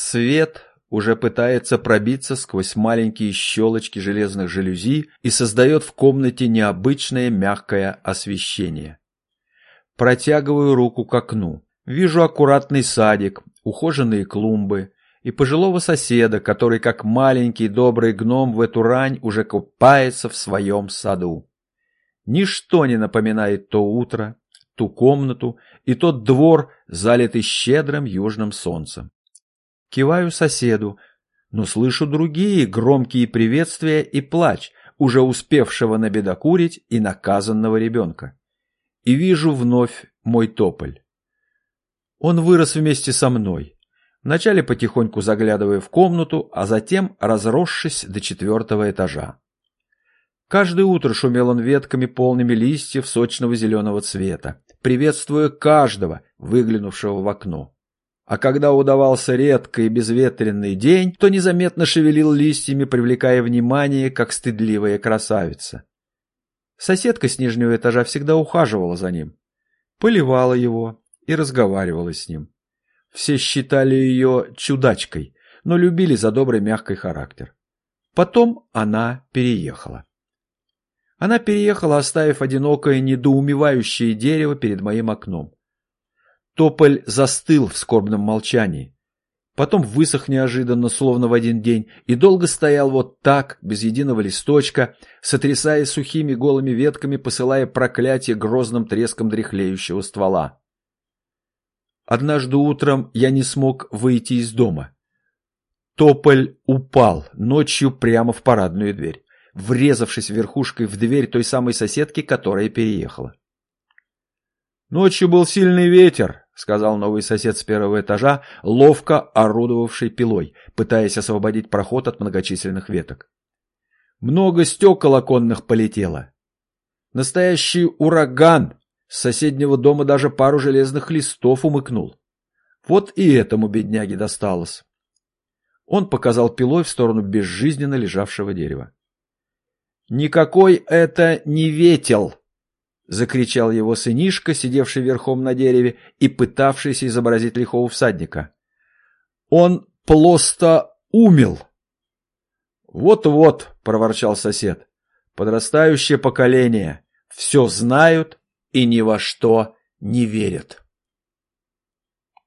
Свет уже пытается пробиться сквозь маленькие щелочки железных жалюзи и создает в комнате необычное мягкое освещение. Протягиваю руку к окну. Вижу аккуратный садик, ухоженные клумбы и пожилого соседа, который, как маленький добрый гном в эту рань, уже купается в своем саду. Ничто не напоминает то утро, ту комнату и тот двор, залитый щедрым южным солнцем. Киваю соседу, но слышу другие громкие приветствия и плач уже успевшего набедокурить и наказанного ребенка. И вижу вновь мой тополь. Он вырос вместе со мной, вначале потихоньку заглядывая в комнату, а затем разросшись до четвертого этажа. Каждое утро шумел он ветками, полными листьев сочного зеленого цвета, приветствуя каждого, выглянувшего в окно. А когда удавался редкий и безветренный день, то незаметно шевелил листьями, привлекая внимание, как стыдливая красавица. Соседка с нижнего этажа всегда ухаживала за ним, поливала его и разговаривала с ним. Все считали ее чудачкой, но любили за добрый мягкий характер. Потом она переехала. Она переехала, оставив одинокое недоумевающее дерево перед моим окном. Тополь застыл в скорбном молчании. Потом высох неожиданно, словно в один день, и долго стоял вот так, без единого листочка, сотрясая сухими голыми ветками, посылая проклятие грозным треском дряхлеющего ствола. Однажды утром я не смог выйти из дома. Тополь упал ночью прямо в парадную дверь, врезавшись верхушкой в дверь той самой соседки, которая переехала. Ночью был сильный ветер, — сказал новый сосед с первого этажа, ловко орудовавший пилой, пытаясь освободить проход от многочисленных веток. Много стекол оконных полетело. Настоящий ураган! С соседнего дома даже пару железных листов умыкнул. Вот и этому бедняге досталось. Он показал пилой в сторону безжизненно лежавшего дерева. «Никакой это не ветел!» — закричал его сынишка, сидевший верхом на дереве и пытавшийся изобразить лихого всадника. «Он просто умел!» «Вот-вот», — проворчал сосед, — «подрастающее поколение все знают и ни во что не верят».